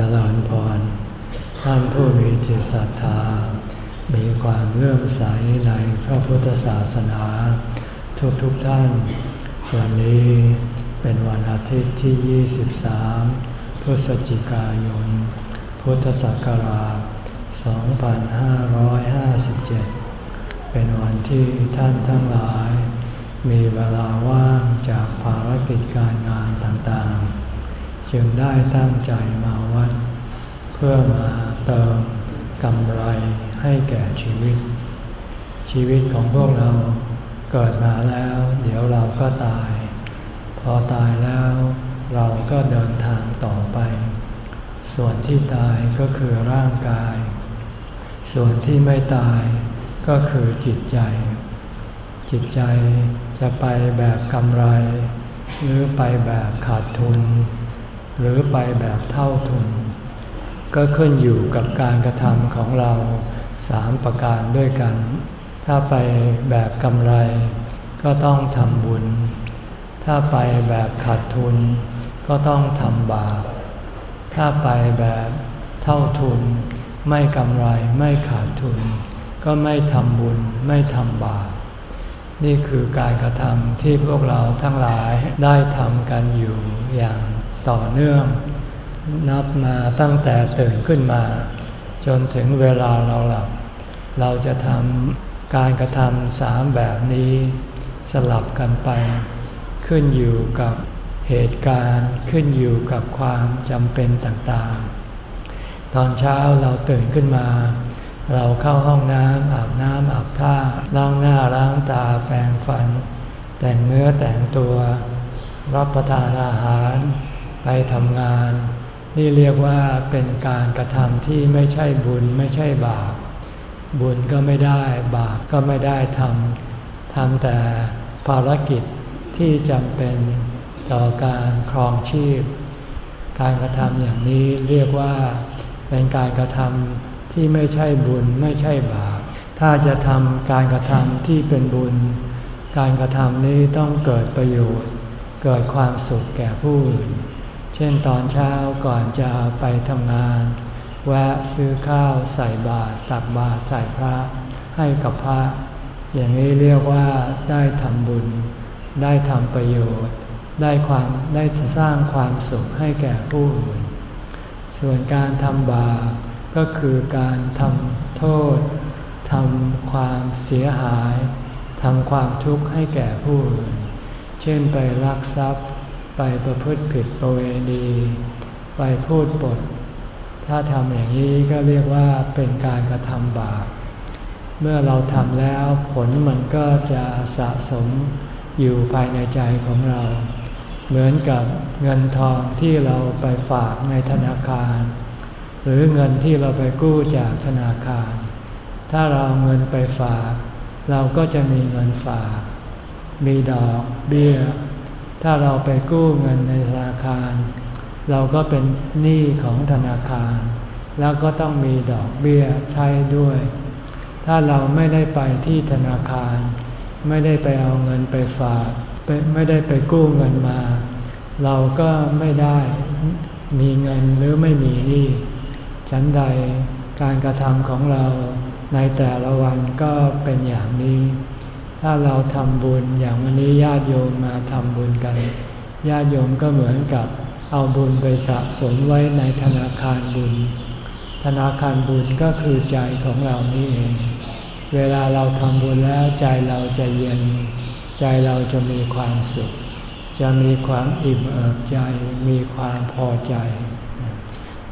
จริญพร ท่านผู้มีจิตศรัทธา มีความเลื่อมใสในพระพุทธศาสนา ทุกๆทท่าน วันนี้เป็นวันอาทิตย์ที่ 23 พฤศจิกายน พุทธศักราช 2557 เป็นวันที่ท่านทั้งหลาย มีเวลาว่างจากภารกิจการงานต่างๆ จึงได้ตั้งใจมาวัด เพื่อมาเติมกำไรให้แก่ชีวิต ชีวิตของพวกเราเกิดมาแล้ว เดี๋ยวเราก็ตาย พอตายแล้วเราก็เดินทางต่อไป ส่วนที่ตายก็คือร่างกาย ส่วนที่ไม่ตายก็คือจิตใจ จิตใจจะไปแบบกำไร หรือไปแบบขาดทุน หรือไปแบบเท่าทุน ก็ขึ้นอยู่กับการกระทำของเราสามประการด้วยกัน ถ้าไปแบบกำไร ก็ต้องทำบุญ ถ้าไปแบบขาดทุน ก็ต้องทำบาป ถ้าไปแบบเท่าทุน ไม่กำไรไม่ขาดทุน ก็ไม่ทำบุญไม่ทำบาปนี่คือการกระทำที่พวกเราทั้งหลายได้ทำกันอยู่อย่าง ต่อเนื่อง นับมาตั้งแต่ตื่นขึ้นมา จนถึงเวลาเราหลับ เราจะทำการกระทำสามแบบนี้ สลับกันไป ขึ้นอยู่กับเหตุการณ์ขึ้นอยู่กับความจำเป็นต่างๆ ตอนเช้าเราตื่นขึ้นมา เราเข้าห้องน้ำอาบน้ำอาบท่าล้างหน้าล้างตาแปรงฟัน แต่งเนื้อแต่งตัว รับประทานอาหาร ไปทำงาน นี่เรียกว่าเป็นการกระทำที่ไม่ใช่บุญไม่ใช่บาป บุญก็ไม่ได้บาปก็ไม่ได้ทำทำแต่ภารกิจที่จำเป็นต่อการครองชีพ การกระทำอย่างนี้เรียกว่าเป็นการกระทำที่ไม่ใช่บุญไม่ใช่บาป ถ้าจะทำการกระทำที่เป็นบุญ การกระทำนี้ต้องเกิดประโยชน์ เกิดความสุขแก่ผู้อื่น เช่นตอนเช้าก่อนจะไปทำงาน แวะซื้อข้าวใส่บาตรตักบาตรใส่พระ ให้กับพระ อย่างนี้เรียกว่าได้ทำบุญ ได้ทำประโยชน์ ได้ความได้สร้างความสุขให้แก่ผู้อื่น ส่วนการทำบาปก็คือการทำโทษทำความเสียหายทำความทุกข์ให้แก่ผู้อื่น เช่นไปลักทรัพย์ ไปประพฤติผิดประเวณี ไปพูดปด ถ้าทำอย่างนี้ก็เรียกว่าเป็นการกระทำบาป เมื่อเราทำแล้วผลมันก็จะสะสมอยู่ภายในใจของเรา เหมือนกับเงินทองที่เราไปฝากในธนาคาร หรือเงินที่เราไปกู้จากธนาคาร ถ้าเราเงินไปฝาก เราก็จะมีเงินฝาก มีดอกเบี้ย ถ้าเราไปกู้เงินในธนาคาร เราก็เป็นหนี้ของธนาคาร แล้วก็ต้องมีดอกเบี้ยใช้ด้วย ถ้าเราไม่ได้ไปที่ธนาคาร ไม่ได้ไปเอาเงินไปฝากไม่ได้ไปกู้เงินมา เราก็ไม่ได้มีเงินหรือไม่มีหนี้ฉันใดการกระทำของเราในแต่ละวันก็เป็นอย่างนี้ ถ้าเราทำบุญอย่างวันนี้ญาติโยมมาทำบุญกัน ญาติโยมก็เหมือนกับเอาบุญไปสะสมไว้ในธนาคารบุญ ธนาคารบุญก็คือใจของเรานี่เอง เวลาเราทำบุญแล้วใจเราจะเย็น ใจเราจะมีความสุข จะมีความอิ่มเอิบใจ มีความพอใจ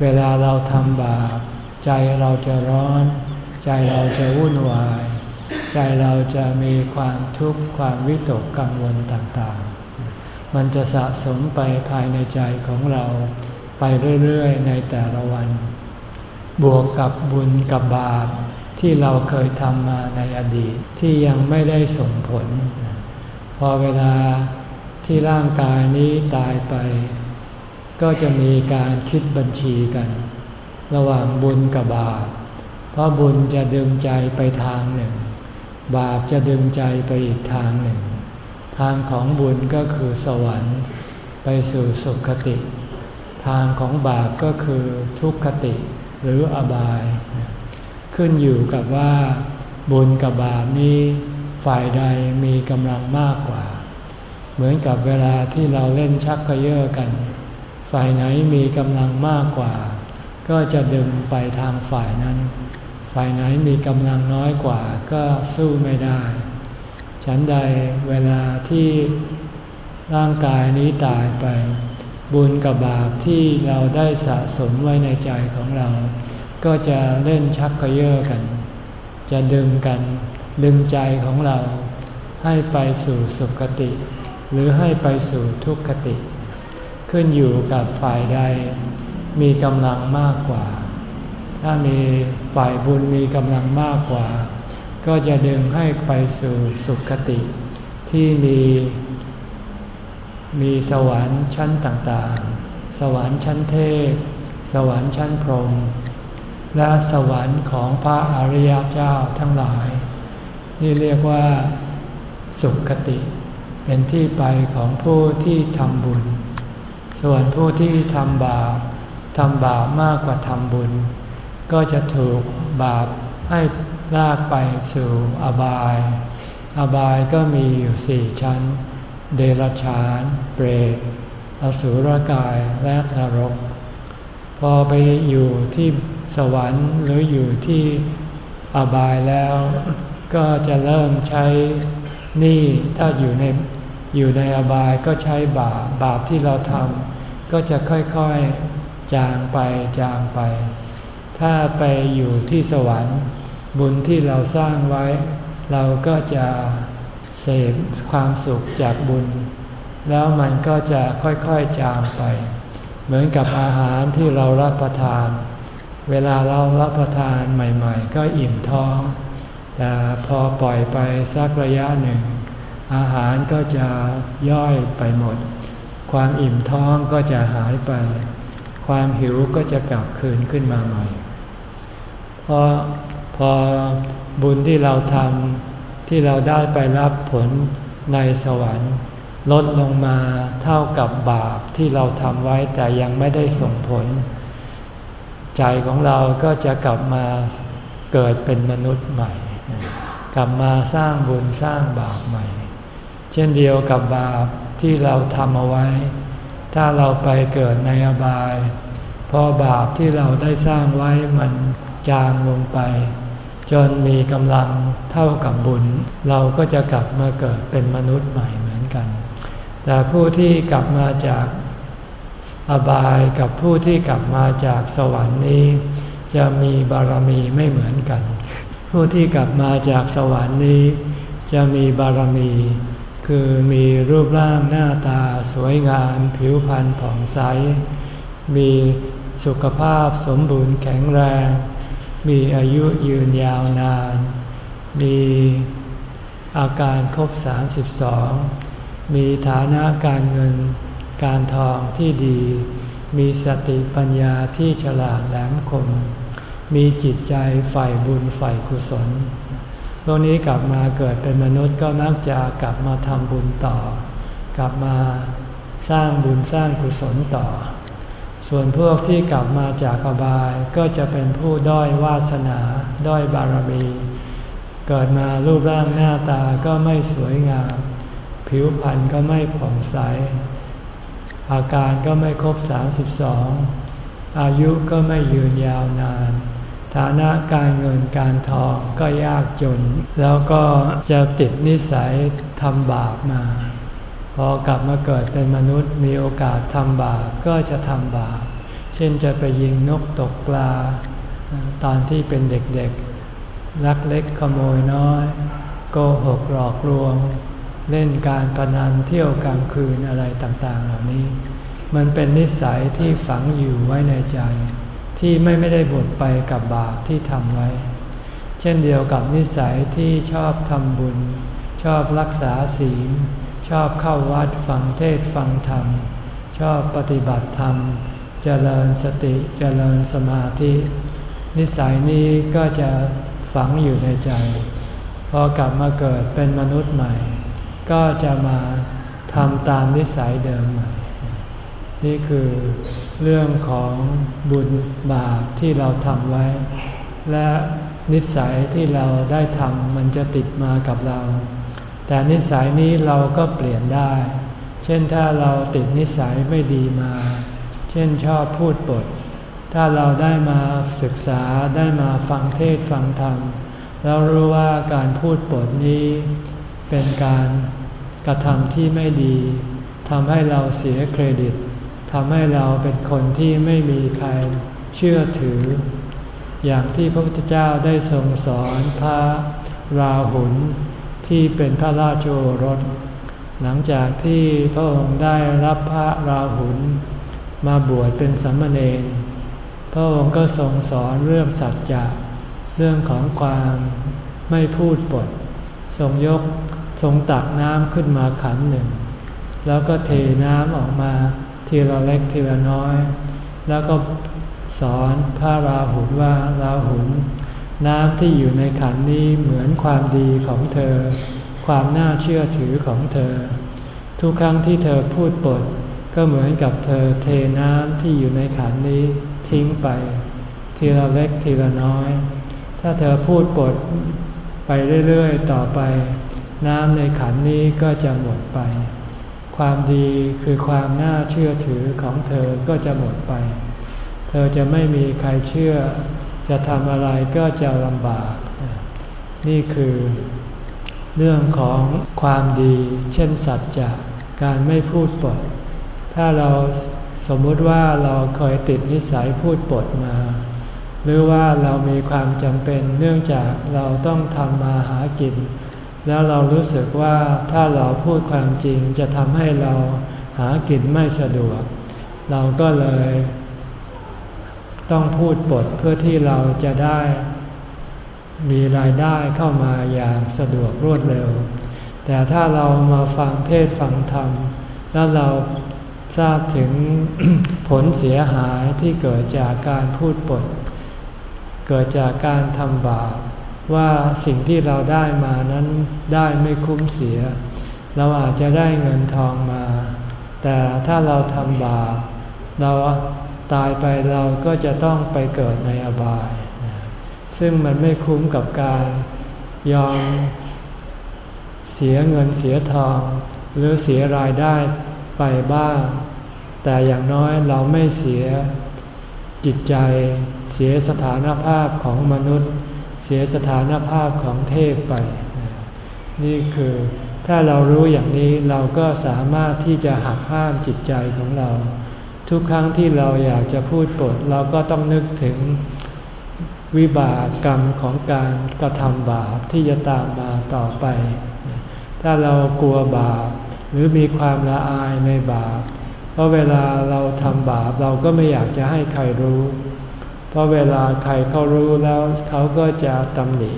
เวลาเราทำบาปใจเราจะร้อน ใจเราจะวุ่นวาย ใจเราจะมีความทุกข์ความวิตกกังวลต่างๆ มันจะสะสมไปภายในใจของเราไปเรื่อยๆ ในแต่ละวัน บวกกับบุญกับบาปที่เราเคยทำมาในอดีตที่ยังไม่ได้ส่งผล พอเวลาที่ร่างกายนี้ตายไป ก็จะมีการคิดบัญชีกัน ระหว่างบุญกับบาปเพราะบุญจะดึงใจไปทางหนึ่ง บาปจะดึงใจไปอีกทางหนึ่ง ทางของบุญก็คือสวรรค์ไปสู่สุคติ ทางของบาปก็คือทุกขติหรืออบาย ขึ้นอยู่กับว่า บุญกับบาปนี้ฝ่ายใดมีกำลังมากกว่า เหมือนกับเวลาที่เราเล่นชักกระเยาะกัน ฝ่ายไหนมีกำลังมากกว่า ก็จะดึงไปทางฝ่ายนั้น ฝ่ายไหนมีกำลังน้อยกว่าก็สู้ไม่ได้ ฉันใดเวลาที่ร่างกายนี้ตายไป บุญกับบาปที่เราได้สะสมไว้ในใจของเรา ก็จะเล่นชักกระเยาะกัน จะดึงกัน ดึงใจของเรา ให้ไปสู่สุคติ หรือให้ไปสู่ทุกขติ ขึ้นอยู่กับฝ่ายใด มีกำลังมากกว่า ถ้ามีฝ่ายบุญมีกำลังมากกว่า ก็จะดึงให้ไปสู่สุคติ ที่มีมีสวรรค์ชั้นต่างๆ สวรรค์ชั้นเทพ สวรรค์ชั้นพรหม และสวรรค์ของพระอริยเจ้าทั้งหลาย นี่เรียกว่าสุขติ เป็นที่ไปของผู้ที่ทำบุญ ส่วนผู้ที่ทำบาปทำบาปมากกว่าทำบุญ ก็จะถูกบาปให้ลากไปสู่อบาย อบายก็มีอยู่สี่ชั้น เดรัจฉาน เปรต อสุรกาย และนรก พอไปอยู่ที่สวรรค์หรืออยู่ที่อบายแล้ว ก็จะเริ่มใช้หนี้ถ้าอยู่ในอยู่ในอบายก็ใช้บาปบาปที่เราทำก็จะค่อยๆจางไปจางไป ถ้าไปอยู่ที่สวรรค์ บุญที่เราสร้างไว้ เราก็จะเสพความสุขจากบุญ แล้วมันก็จะค่อยๆจางไป เหมือนกับอาหารที่เรารับประทาน เวลาเรารับประทานใหม่ๆ ก็อิ่มท้อง แต่พอปล่อยไปสักระยะหนึ่ง อาหารก็จะย่อยไปหมด ความอิ่มท้องก็จะหายไป ความหิวก็จะกลับคืนขึ้นมาใหม่ เพราะพอบุญที่เราทำที่เราได้ไปรับผลในสวรรค์ ลดลงมาเท่ากับบาปที่เราทำไว้แต่ยังไม่ได้ส่งผล ใจของเราก็จะกลับมาเกิดเป็นมนุษย์ใหม่ กลับมาสร้างบุญสร้างบาปใหม่ เช่นเดียวกับบาปที่เราทำเอาไว้ ถ้าเราไปเกิดในอบาย พอบาปที่เราได้สร้างไว้มัน จางลงไป จนมีกำลังเท่ากับบุญ เราก็จะกลับมาเกิดเป็นมนุษย์ใหม่เหมือนกัน แต่ผู้ที่กลับมาจากอบายกับผู้ที่กลับมาจากสวรรค์นี้ จะมีบารมีไม่เหมือนกัน ผู้ที่กลับมาจากสวรรค์นี้ จะมีบารมี คือมีรูปร่างหน้าตาสวยงาม ผิวพรรณผ่องใส มีสุขภาพสมบูรณ์แข็งแรง มีอายุยืนยาวนาน มีอาการครบ 32 มีฐานะการเงินการทองที่ดี มีสติปัญญาที่ฉลาดแหลมคม มีจิตใจฝ่ายบุญฝ่ายกุศลพวกนี้กลับมาเกิดเป็นมนุษย์ก็มักจะกลับมาทำบุญต่อ กลับมาสร้างบุญสร้างกุศลต่อ ส่วนพวกที่กลับมาจากอบายก็จะเป็นผู้ด้อยวาสนาด้อยบารมี เกิดมารูปร่างหน้าตาก็ไม่สวยงาม ผิวพรรณก็ไม่ผ่องใส อาการก็ไม่ครบ 32 อายุก็ไม่ยืนยาวนาน ฐานะการเงินการทองก็ยากจน แล้วก็จะติดนิสัยทำบาปมา พอกลับมาเกิดเป็นมนุษย์มีโอกาสทำบาปก็จะทำบาป เช่นจะไปยิงนกตกปลา ตอนที่เป็นเด็กๆลักเล็กขโมยน้อย โกหกหลอกลวง เล่นการพนันเที่ยวกลางคืนอะไรต่างๆ เหล่านี้ มันเป็นนิสัยที่ฝังอยู่ไว้ในใจ ที่ไม่ไม่ได้บดไปกับบาปที่ทำไว้ เช่นเดียวกับนิสัยที่ชอบทำบุญ ชอบรักษาศีล ชอบเข้าวัดฟังเทศฟังธรรม ชอบปฏิบัติธรรม เจริญสติเจริญสมาธิ นิสัยนี้ก็จะฝังอยู่ในใจ พอกลับมาเกิดเป็นมนุษย์ใหม่ ก็จะมาทำตามนิสัยเดิมใหม่ นี่คือเรื่องของบุญบาปที่เราทำไว้ และนิสัยที่เราได้ทำมันจะติดมากับเรา แต่นิสัยนี้เราก็เปลี่ยนได้ เช่นถ้าเราติดนิสัยไม่ดีมา เช่นชอบพูดปด ถ้าเราได้มาศึกษาได้มาฟังเทศฟังธรรม แล้วรู้ว่าการพูดปดนี้ เป็นการกระทำที่ไม่ดีทำให้เราเสียเครดิตทำให้เราเป็นคนที่ไม่มีใครเชื่อถือ อย่างที่พระพุทธเจ้าได้ทรงสอนพระราหุล ที่เป็นพระราชโอรส หลังจากที่พระองค์ได้รับพระราหุลมาบวชเป็นสัมมาเนรพระองค์ก็ทรงสอนเรื่องสัจจะเรื่องของความไม่พูดปด ทรงยกทรงตักน้ำขึ้นมาขันหนึ่ง แล้วก็เทน้ำออกมาทีละเล็กทีละน้อย แล้วก็สอนพระราหุลว่าราหุล น้ำที่อยู่ในขันนี้เหมือนความดีของเธอ ความน่าเชื่อถือของเธอ ทุกครั้งที่เธอพูดปด ก็เหมือนกับเธอเทน้ำที่อยู่ในขันนี้ทิ้งไป ทีละเล็กทีละน้อย ถ้าเธอพูดปดไปเรื่อยๆ ต่อไป น้ำในขันนี้ก็จะหมดไป ความดีคือความน่าเชื่อถือของเธอก็จะหมดไป เธอจะไม่มีใครเชื่อ จะทำอะไรก็จะลำบาก นี่คือเรื่องของความดี เช่นสัจจะการไม่พูดปด ถ้าเราสมมุติว่าเราเคยติดนิสัยพูดปดมา หรือว่าเรามีความจำเป็นเนื่องจากเราต้องทำมาหากิน แล้วเรารู้สึกว่าถ้าเราพูดความจริงจะทำให้เราหากินไม่สะดวก เราก็เลย ต้องพูดบทเพื่อที่เราจะได้ มีรายได้เข้ามาอย่างสะดวกรวดเร็ว แต่ถ้าเรามาฟังเทศฟังธรรม แล้วเราทราบถึงผลเสียหายที่เกิดจากการพูดปด เกิดจากการทำบาปว่าสิ่งที่เราได้มานั้นได้ไม่คุ้มเสีย เราอาจจะได้เงินทองมา แต่ถ้าเราทำบาปเรา ตายไปเราก็จะต้องไปเกิดในอบาย ซึ่งมันไม่คุ้มกับการยอมเสียเงินเสียทอง หรือเสียรายได้ไปบ้าง แต่อย่างน้อยเราไม่เสียจิตใจเสียสถานภาพของมนุษย์ เสียสถานภาพของเทพไป นี่คือถ้าเรารู้อย่างนี้เราก็สามารถที่จะหักห้ามจิตใจของเรา ทุกครั้งที่เราอยากจะพูดปดเราก็ต้องนึกถึงวิบากกรรมของการกระทำบาปที่จะตามมาต่อไป ถ้าเรากลัวบาปหรือมีความละอายในบาป เพราะเวลาเราทำบาปเราก็ไม่อยากจะให้ใครรู้ เพราะเวลาใครเขารู้แล้วเขาก็จะตำหนิ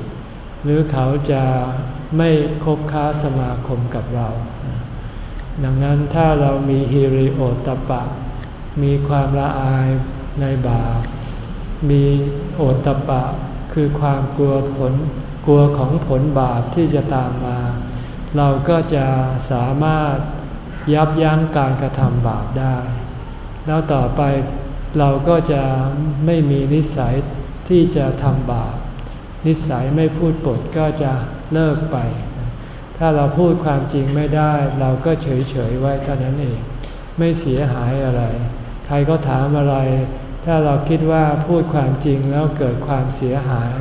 หรือเขาจะไม่คบค้าสมาคมกับเรา ดังนั้นถ้าเรามีฮิริโอตปะ มีความละอายในบาป มีโอตปะ คือความกลัวผล กลัวของผลบาปที่จะตามมา เราก็จะสามารถยับยั้งการกระทำบาปได้ แล้วต่อไปเราก็จะไม่มีนิสัยที่จะทำบาป นิสัยไม่พูดปดก็จะเลิกไป ถ้าเราพูดความจริงไม่ได้ เราก็เฉยเฉยไว้เท่านั้นเอง ไม่เสียหายอะไร ใครก็ถามอะไร ถ้าเราคิดว่าพูดความจริงแล้วเกิดความเสียหาย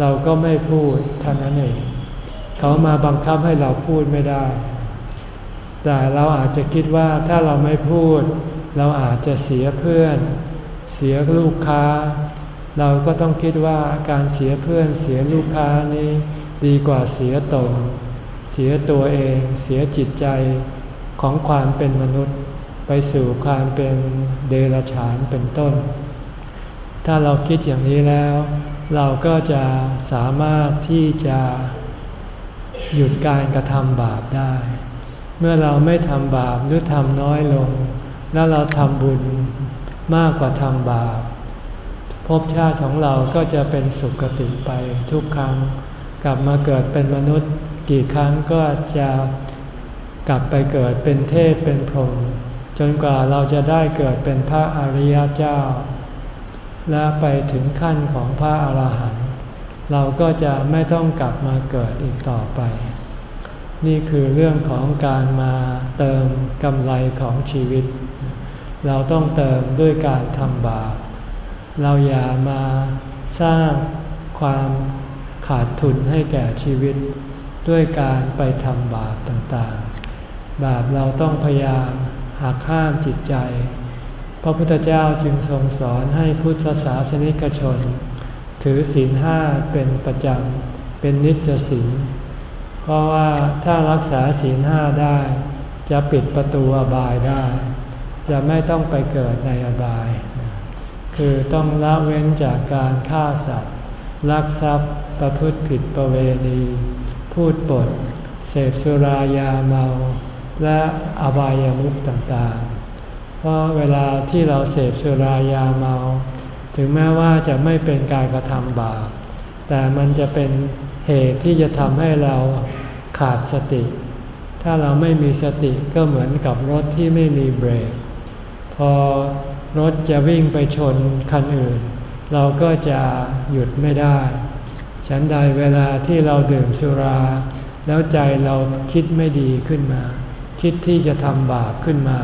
เราก็ไม่พูดเท่านั้นเองเขามาบังคับให้เราพูดไม่ได้ แต่เราอาจจะคิดว่าถ้าเราไม่พูด เราอาจจะเสียเพื่อน เสียลูกค้า เราก็ต้องคิดว่าการเสียเพื่อนเสียลูกค้านี้ดีกว่าเสียตนเสียตัวเอง เสียจิตใจของความเป็นมนุษย์ ไปสู่ความเป็นเดรัจฉานเป็นต้น ถ้าเราคิดอย่างนี้แล้ว เราก็จะสามารถที่จะหยุดการกระทำบาปได้ เมื่อเราไม่ทำบาปหรือทำน้อยลง แล้วเราทำบุญมากกว่าทำบาปภพชาติของเราก็จะเป็นสุขติไปทุกครั้ง กลับมาเกิดเป็นมนุษย์ กี่ครั้งก็จะกลับไปเกิดเป็นเทพเป็นพรหม จนกว่าเราจะได้เกิดเป็นพระอริยเจ้า และไปถึงขั้นของพระอรหันต์เราก็จะไม่ต้องกลับมาเกิดอีกต่อไป นี่คือเรื่องของการมาเติมกำไรของชีวิต เราต้องเติมด้วยการทำบาปเราอย่ามาสร้างความขาดทุนให้แก่ชีวิต ด้วยการไปทำบาปต่างๆ บาปเราต้องพยายาม หักห้ามจิตใจ พระพุทธเจ้าจึงทรงสอนให้พุทธศาสนิกชน ถือศีลห้าเป็นประจำเป็นนิจศีล เพราะว่าถ้ารักษาศีลห้าได้ จะปิดประตูอบายได้ จะไม่ต้องไปเกิดในอบาย คือต้องละเว้นจากการฆ่าสัตว์ ลักทรัพย์ประพฤติผิดประเวณี พูดปด เสพสุรายาเมา และอบายามุขต่างๆ เพราะเวลาที่เราเสพสุรายาเมา ถึงแม้ว่าจะไม่เป็นการกระทำบาป แต่มันจะเป็นเหตุที่จะทำให้เราขาดสติ ถ้าเราไม่มีสติก็เหมือนกับรถที่ไม่มีเบรก พอรถจะวิ่งไปชนคันอื่น เราก็จะหยุดไม่ได้ ฉันใดเวลาที่เราดื่มสุรา แล้วใจเราคิดไม่ดีขึ้นมา คิดที่จะทำบาปขึ้นมา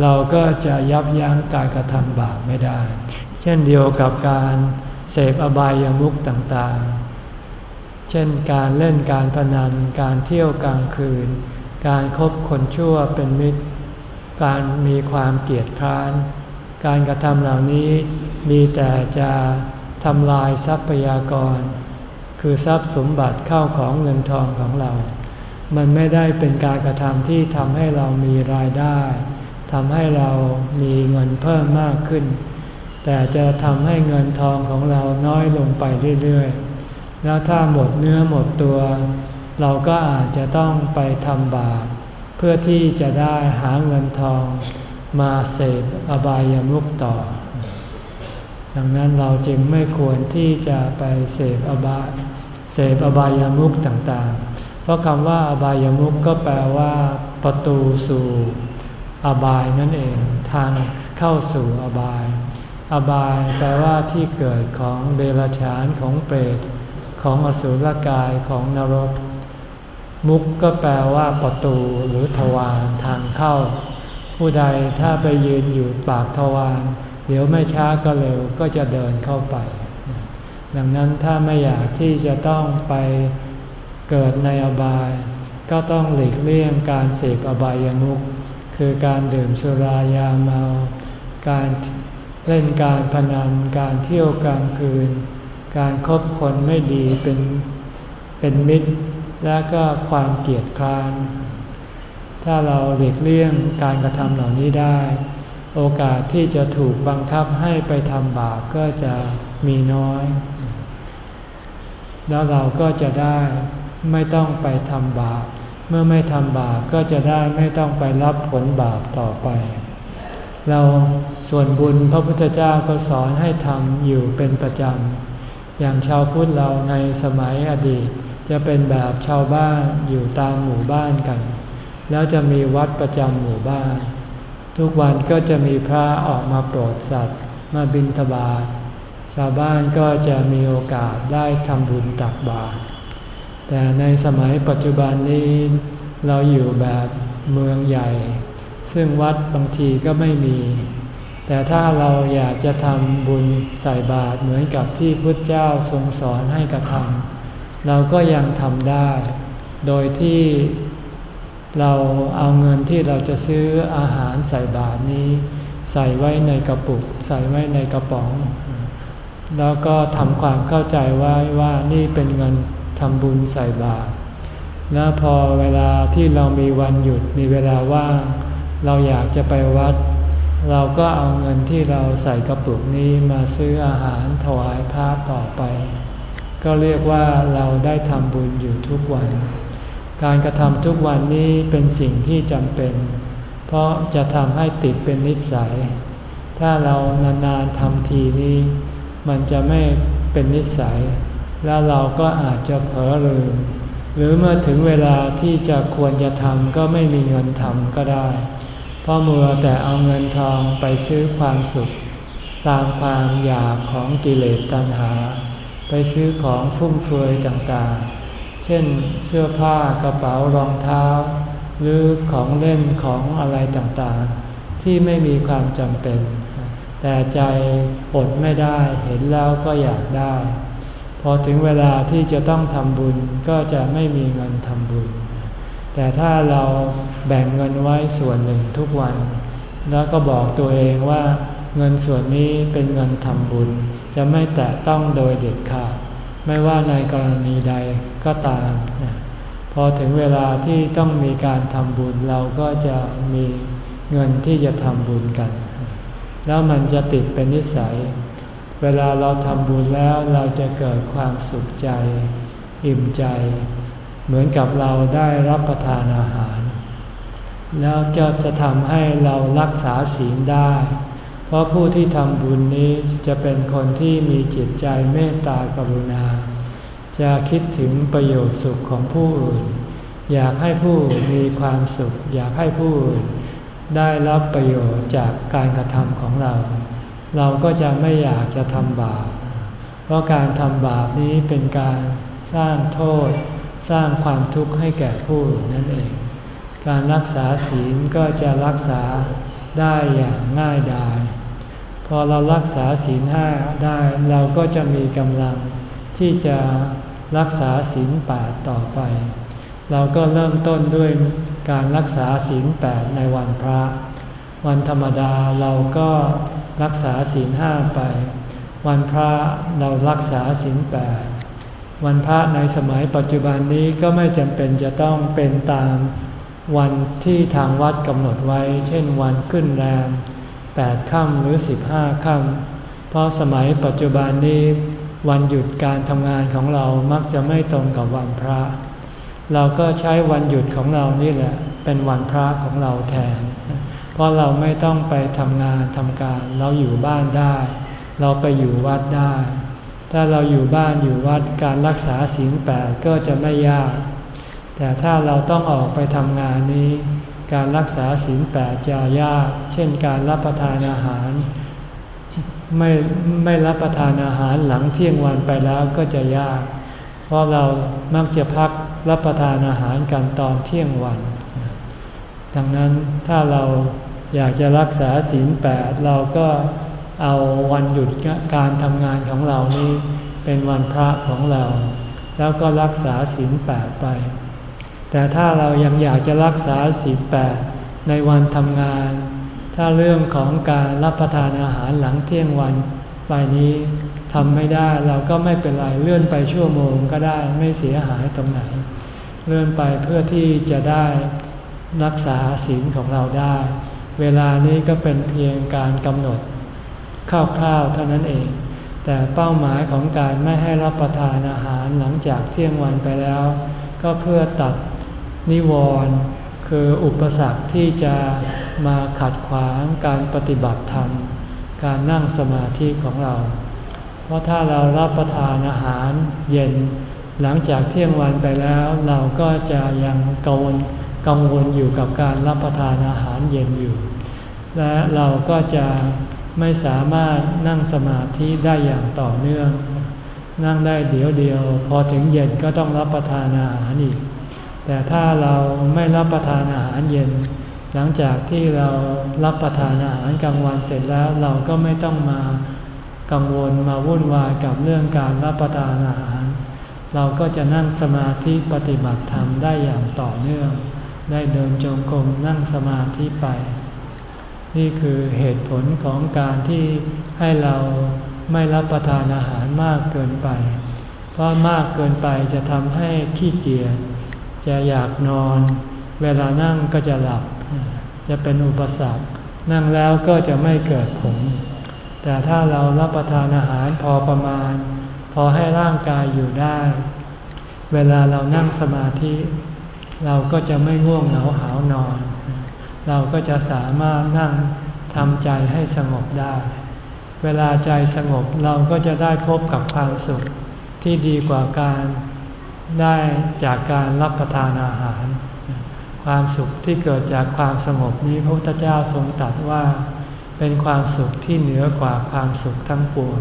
เราก็จะยับยั้งการกระทำบาปไม่ได้ เช่นเดียวกับการเสพอบายามุขต่างๆ เช่นการเล่นการพนัน การเที่ยวกลางคืน การครบคนชั่วเป็นมิตร การมีความเกลียดคร้าน การกระทำเหล่านี้มีแต่จะทำลายทรัพยากร คือทรัพย์สมบัติเข้าของเงินทองของเรา มันไม่ได้เป็นการกระทำที่ทำให้เรามีรายได้ทำให้เรามีเงินเพิ่มมากขึ้น แต่จะทำให้เงินทองของเราน้อยลงไปเรื่อยๆ แล้วถ้าหมดเนื้อหมดตัว เราก็อาจจะต้องไปทำบาปเพื่อที่จะได้หาเงินทองมาเสพอบายามุขต่อ ดังนั้นเราจึงไม่ควรที่จะไปเสพอบายเสพอบายามุขต่างๆ เพราะคำว่าอบายามุขก็แปลว่า ประตูสู่อบายนั่นเอง ทางเข้าสู่อบาย อบายแปลว่าที่เกิดของเดรัจฉานของเปรตของอสุรกายของนรก มุกก็แปลว่าประตูหรือทวารทางเข้า ผู้ใดถ้าไปยืนอยู่ปากทวารเดี๋ยวไม่ช้าก็เร็วก็จะเดินเข้าไป ดังนั้นถ้าไม่อยากที่จะต้องไป เกิดในอบาย ก็ต้องหลีกเลี่ยงการเสพอบายามุขคือการดื่มสุรายาเมา การเล่นการพนัน การเที่ยวกลางคืน การครบคนไม่ดีเป็นเป็นมิตร และก็ความเกลียดคร้าน ถ้าเราหลีกเลี่ยงการกระทำเหล่านี้ได้ โอกาสที่จะถูกบังคับให้ไปทำบาปก็จะมีน้อย แล้วเราก็จะได้ ไม่ต้องไปทำบาป เมื่อไม่ทำบาปก็จะได้ไม่ต้องไปรับผลบาปต่อไป เราส่วนบุญพระพุทธเจ้าก็สอนให้ทำอยู่เป็นประจำ อย่างชาวพุทธเราในสมัยอดีต จะเป็นแบบชาวบ้านอยู่ตามหมู่บ้านกัน แล้วจะมีวัดประจำหมู่บ้าน ทุกวันก็จะมีพระออกมาโปรดสัตว์ มาบิณฑบาตชาวบ้านก็จะมีโอกาสได้ทำบุญตักบาตร แต่ในสมัยปัจจุบันนี้เราอยู่แบบเมืองใหญ่ ซึ่งวัดบางทีก็ไม่มี แต่ถ้าเราอยากจะทำบุญใส่บาตรเหมือนกับที่พุทธเจ้าทรงสอนให้กระทำเราก็ยังทำได้ โดยที่เราเอาเงินที่เราจะซื้ออาหารใส่บาตรนี้ ใส่ไว้ในกระปุก ใส่ไว้ในกระป๋อง แล้วก็ทำความเข้าใจไว้ว่านี่เป็นเงิน ทำบุญใส่บาตรแล้วพอเวลาที่เรามีวันหยุดมีเวลาว่าง เราอยากจะไปวัด เราก็เอาเงินที่เราใส่กระปุกนี้มาซื้ออาหารถวายพระต่อไป ก็เรียกว่าเราได้ทำบุญอยู่ทุกวัน การกระทำทุกวันนี้เป็นสิ่งที่จำเป็น เพราะจะทำให้ติดเป็นนิสัย ถ้าเรานานๆทำทีนี้ มันจะไม่เป็นนิสัย แล้วเราก็อาจจะเผลอลืม หรือเมื่อถึงเวลาที่จะควรจะทำก็ไม่มีเงินทำก็ได้พเพราะมัวแต่เอาเงินทองไปซื้อความสุข ตามความอยากของกิเลสตัณหา ไปซื้อของฟุ่มเฟือยต่างๆ เช่นเสื้อผ้ากระเป๋ารองเท้า หรือของเล่นของอะไรต่างๆ ที่ไม่มีความจำเป็น แต่ใจอดไม่ได้เห็นแล้วก็อยากได้ พอถึงเวลาที่จะต้องทำบุญก็จะไม่มีเงินทำบุญ แต่ถ้าเราแบ่งเงินไว้ส่วนหนึ่งทุกวัน แล้วก็บอกตัวเองว่าเงินส่วนนี้เป็นเงินทำบุญ จะไม่แตะต้องโดยเด็ดขาด ไม่ว่าในกรณีใดก็ตาม พอถึงเวลาที่ต้องมีการทำบุญเราก็จะมีเงินที่จะทำบุญกัน แล้วมันจะติดเป็นนิสัย เวลาเราทำบุญแล้วเราจะเกิดความสุขใจ อิ่มใจ เหมือนกับเราได้รับประทานอาหาร แล้วก็จะทำให้เรารักษาศีลได้ เพราะผู้ที่ทำบุญนี้จะเป็นคนที่มีจิตใจเมตตากรุณา จะคิดถึงประโยชน์สุขของผู้อื่น อยากให้ผู้มีความสุข อยากให้ผู้ได้รับประโยชน์จากการกระทำของเรา เราก็จะไม่อยากจะทำบาป เพราะการทำบาปนี้เป็นการสร้างโทษ สร้างความทุกข์ให้แก่ผู้นั่นเอง การรักษาศีลก็จะรักษาได้อย่างง่ายดาย พอเรารักษาศีลห้าได้เราก็จะมีกำลังที่จะรักษาศีลแปดต่อไป เราก็เริ่มต้นด้วยการรักษาศีลแปดในวันพระ วันธรรมดาเราก็ รักษาศีลห้าไป วันพระเรารักษาศีลแปดวันพระในสมัยปัจจุบันนี้ก็ไม่จำเป็นจะต้องเป็นตามวันที่ทางวัดกำหนดไว้ เช่นวันขึ้นแรมแปดค่ำหรือสิบห้าค่ำเพราะสมัยปัจจุบันนี้ วันหยุดการทำงานของเรามักจะไม่ตรงกับวันพระ เราก็ใช้วันหยุดของเรานี่แหละ เป็นวันพระของเราแทน เพราะเราไม่ต้องไปทำงานทำการ เราอยู่บ้านได้ เราไปอยู่วัดได้ ถ้าเราอยู่บ้านอยู่วัดการรักษาศีลแปดก็จะไม่ยาก แต่ถ้าเราต้องออกไปทำงานนี้ การรักษาศีลแปดจะยาก เช่นการรับประทานอาหาร ไม่ไม่รับประทานอาหารหลังเที่ยงวันไปแล้วก็จะยาก เพราะเรามักจะพักรับประทานอาหารกันตอนเที่ยงวัน ดังนั้นถ้าเรา อยากจะรักษาศีลแปดเราก็เอาวันหยุดการทำงานของเรานี้เป็นวันพระของเรา แล้วก็รักษาศีลแปดไป แต่ถ้าเรายังอยากจะรักษาศีลแปดในวันทำงาน ถ้าเรื่องของการรับประทานอาหารหลังเที่ยงวันไปนี้ทำไม่ได้เราก็ไม่เป็นไรเลื่อนไปชั่วโมงก็ได้ไม่เสียหายตรงไหน เลื่อนไปเพื่อที่จะได้รักษาศีลของเราได้ เวลานี้ก็เป็นเพียงการกำหนดคร่าวๆเท่านั้นเอง แต่เป้าหมายของการไม่ให้รับประทานอาหารหลังจากเที่ยงวันไปแล้ว ก็เพื่อตัดนิวรณ์คืออุปสรรคที่จะมาขัดขวางการปฏิบัติธรรม การนั่งสมาธิของเรา เพราะถ้าเรารับประทานอาหารเย็น หลังจากเที่ยงวันไปแล้ว เราก็จะยังกังวล กังวลอยู่กับการรับประทานอาหารเย็นอยู่ และเราก็จะไม่สามารถนั่งสมาธิได้อย่างต่อเนื่อง นั่งได้เดี๋ยวเดียว พอถึงเย็นก็ต้องรับประทานอาหารอีก แต่ถ้าเราไม่รับประทานอาหารเย็น หลังจากที่เรารับประทานอาหารกลางวันเสร็จแล้วเราก็ไม่ต้องมากังวลมาวุ่นวายกับเรื่องการรับประทานอาหาร เราก็จะนั่งสมาธิปฏิบัติธรรมได้อย่างต่อเนื่อง ได้เดินจงกรมนั่งสมาธิไป นี่คือเหตุผลของการที่ให้เราไม่รับประทานอาหารมากเกินไป เพราะมากเกินไปจะทำให้ขี้เกียจจะอยากนอน เวลานั่งก็จะหลับ จะเป็นอุปสรรค นั่งแล้วก็จะไม่เกิดผล แต่ถ้าเรารับประทานอาหารพอประมาณ พอให้ร่างกายอยู่ได้ เวลาเรานั่งสมาธิ เราก็จะไม่ง่วงเหงาหานอน เราก็จะสามารถนั่งทำใจให้สงบได้ เวลาใจสงบเราก็จะได้พบกับความสุขที่ดีกว่าการได้จากการรับประทานอาหาร ความสุขที่เกิดจากความสงบนี้พระพุทธเจ้าทรงตรัสว่า เป็นความสุขที่เหนือกว่าความสุขทั้งปวง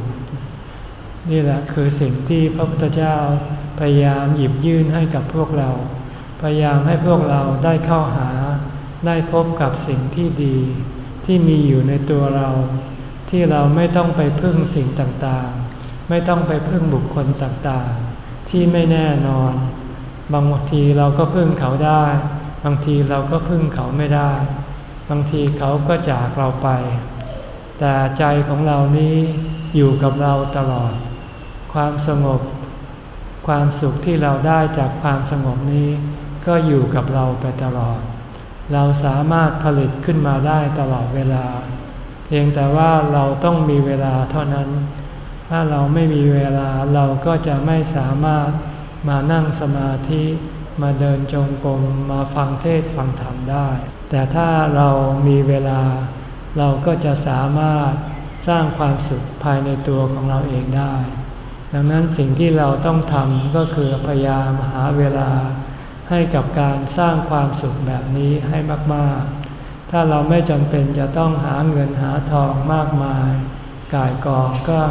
นี่แหละคือสิ่งที่พระพุทธเจ้าพยายามหยิบยื่นให้กับพวกเรา พยายามให้พวกเราได้เข้าหา ได้พบกับสิ่งที่ดี ที่มีอยู่ในตัวเรา ที่เราไม่ต้องไปพึ่งสิ่งต่างๆ ไม่ต้องไปพึ่งบุคคลต่างๆ ที่ไม่แน่นอน บางทีเราก็พึ่งเขาได้ บางทีเราก็พึ่งเขาไม่ได้ บางทีเขาก็จากเราไป แต่ใจของเรานี้อยู่กับเราตลอด ความสงบ ความสุขที่เราได้จากความสงบนี้ ก็อยู่กับเราไปตลอด เราสามารถผลิตขึ้นมาได้ตลอดเวลา เพียงแต่ว่าเราต้องมีเวลาเท่านั้น ถ้าเราไม่มีเวลาเราก็จะไม่สามารถมานั่งสมาธิมาเดินจงกรมมาฟังเทศฟังธรรมได้ แต่ถ้าเรามีเวลา เราก็จะสามารถสร้างความสุขภายในตัวของเราเองได้ ดังนั้นสิ่งที่เราต้องทำก็คือพยายามหาเวลา ให้กับการสร้างความสุขแบบนี้ให้มาก ๆ ถ้าเราไม่จำเป็นจะต้องหาเงินหาทองมากมาย กายกองก็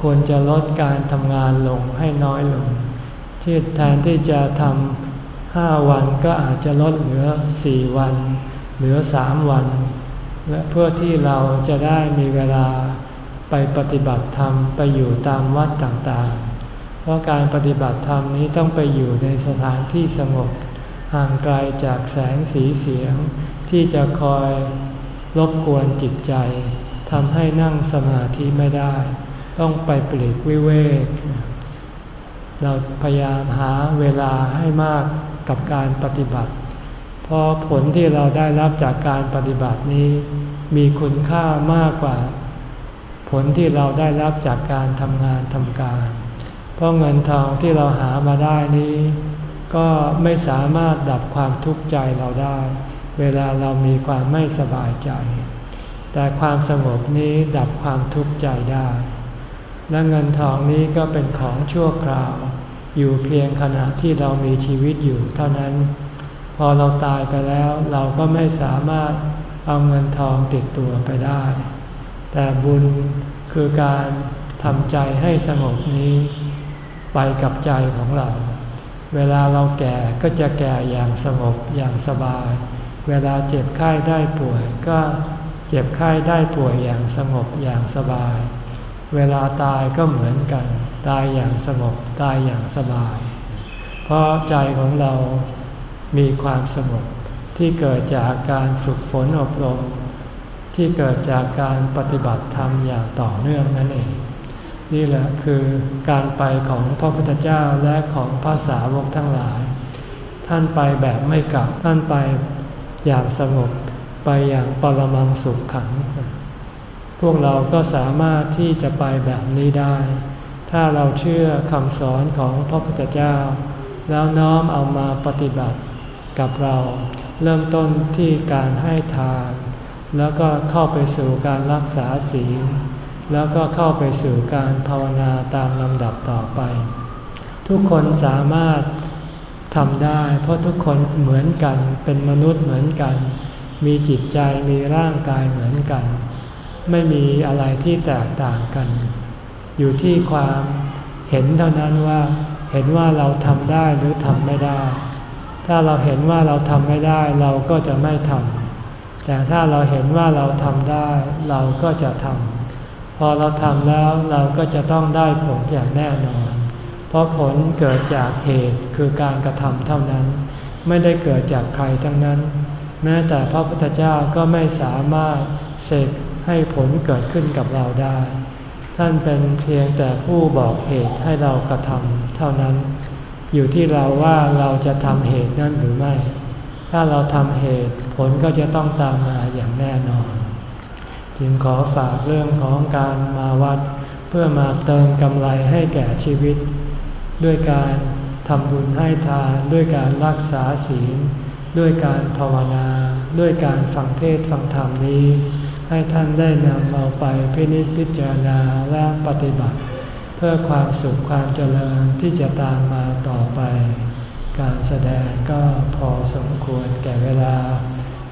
ควรจะลดการทำงานลงให้น้อยลง ที่แทนที่จะทำห้าวันก็อาจจะลดเหลือสี่วัน เหลือสามวัน และเพื่อที่เราจะได้มีเวลาไปปฏิบัติธรรม ไปอยู่ตามวัดต่างๆ เพราะการปฏิบัติธรรมนี้ต้องไปอยู่ในสถานที่สงบห่างไกลจากแสงสีเสียง ที่จะคอยรบกวนจิตใจทำให้นั่งสมาธิไม่ได้ ต้องไปปลีกวิเวก เราพยายามหาเวลาให้มากกับการปฏิบัติ เพราะผลที่เราได้รับจากการปฏิบัตินี้ มีคุณค่ามากกว่า ผลที่เราได้รับจากการทำงานทำการ เพราะเงินทองที่เราหามาได้นี้ ก็ไม่สามารถดับความทุกข์ใจเราได้ เวลาเรามีความไม่สบายใจ แต่ความสงบนี้ดับความทุกข์ใจได้ และเงินทองนี้ก็เป็นของชั่วคราว อยู่เพียงขณะที่เรามีชีวิตอยู่เท่านั้น พอเราตายไปแล้วเราก็ไม่สามารถเอาเงินทองติดตัวไปได้ แต่บุญคือการทำใจให้สงบนี้ ไปกับใจของเรา เวลาเราแก่ก็จะแก่อย่างสงบอย่างสบาย เวลาเจ็บไข้ได้ป่วยก็เจ็บไข้ได้ป่วยอย่างสงบอย่างสบาย เวลาตายก็เหมือนกัน ตายอย่างสงบตายอย่างสบาย เพราะใจของเรามีความสงบที่เกิดจากการฝึกฝนอบรม ที่เกิดจากการปฏิบัติธรรมอย่างต่อเนื่องนั่นเอง นี่แหละคือการไปของพระพุทธเจ้าและของภาษาวกทั้งหลาย ท่านไปแบบไม่กลับ ท่านไปอย่างสงบ ไปอย่างปรมังสุขขัง พวกเราก็สามารถที่จะไปแบบนี้ได้ ถ้าเราเชื่อคำสอนของพระพุทธเจ้า แล้วน้อมเอามาปฏิบัติกับเราเริ่มต้นที่การให้ทาน แล้วก็เข้าไปสู่การรักษาศีล แล้วก็เข้าไปสู่การภาวนาตามลำดับต่อไป ทุกคนสามารถทำได้ เพราะทุกคนเหมือนกันเป็นมนุษย์เหมือนกัน มีจิตใจมีร่างกายเหมือนกัน ไม่มีอะไรที่แตกต่างกัน อยู่ที่ความเห็นเท่านั้นว่า เห็นว่าเราทำได้หรือทำไม่ได้ ถ้าเราเห็นว่าเราทำไม่ได้เราก็จะไม่ทำแต่ถ้าเราเห็นว่าเราทำได้เราก็จะทำ พอเราทำแล้วเราก็จะต้องได้ผลอย่างแน่นอน เพราะผลเกิดจากเหตุคือการกระทำเท่านั้น ไม่ได้เกิดจากใครทั้งนั้น แม้แต่พระพุทธเจ้าก็ไม่สามารถเสกให้ผลเกิดขึ้นกับเราได้ ท่านเป็นเพียงแต่ผู้บอกเหตุให้เรากระทำเท่านั้น อยู่ที่เราว่าเราจะทำเหตุนั้นหรือไม่ ถ้าเราทำเหตุผลก็จะต้องตามมาอย่างแน่นอน จึงขอฝากเรื่องของการมาวัด เพื่อมาเติมกำไรให้แก่ชีวิต ด้วยการทำบุญให้ทาน ด้วยการรักษาศีล ด้วยการภาวนา ด้วยการฟังเทศฟังธรรมนี้ ให้ท่านได้นำเอาไปพินิจพิจารณาและปฏิบัติ เพื่อความสุขความเจริญที่จะตามมาต่อไป การแสดงก็พอสมควรแก่เวลา